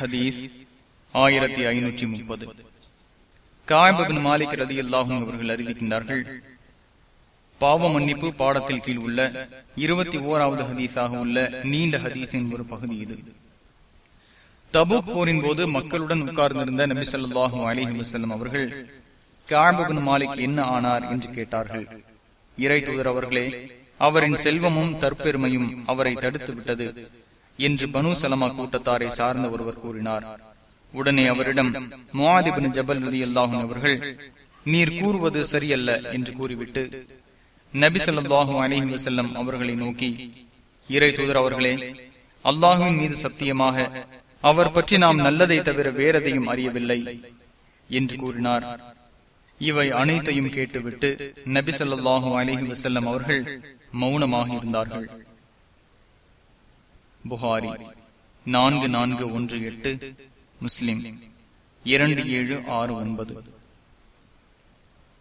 ஹதீஸ் ஆயிரத்தி ஐநூற்றி முப்பது. காயபபின் மாலிக் ரதி அல்லாஹும் அவர்கள் அறிவிக்கின்றார்கள் பாவ மன்னிப்பு பாடத்தில் கீழ் உள்ள இருபத்தி ஓராவது ஹதீஸாக உள்ள நீண்ட ஹதீஸின் ஒரு பகுதி இது. தபுக் போரின் போது மக்களுடன் உட்கார்ந்திருந்த நபி சொல்லாஹு அலிஹி வசல்லம் அவர்கள் காயபபின் மாலிக் என்ன ஆனார் என்று கேட்டார்கள். இறை தூதர் அவர்களே அவரின் செல்வமும் தற்பெருமையும் அவரை தடுத்து விட்டது. என்று பனு சலமா கூட்டத்தாரை சார்ந்த ஒருவர் கூறினார். உடனே அவரிடம் முவாதிபின் ஜபல் ரதி அல்லாஹும் அவர்கள் நீர் கூறுவது சரியல்ல என்று கூறிவிட்டு நபி அலிஹி வசல்லம் அவர்களை நோக்கி இறை தூதர் அவர்களே அல்லாஹுவின் மீது சத்தியமாக அவர் பற்றி நாம் நல்லதை தவிர வேறதையும் அறியவில்லை என்று கூறினார். இவை அனைத்தையும் கேட்டுவிட்டு நபி சொல்லாஹு அலிஹி வசல்லம் அவர்கள் மௌனமாக இருந்தார்கள். புகாரி. நான்கு நான்கு ஒன்று எட்டு முஸ்லிம். இரண்டு ஏழு ஆறு ஒன்பது.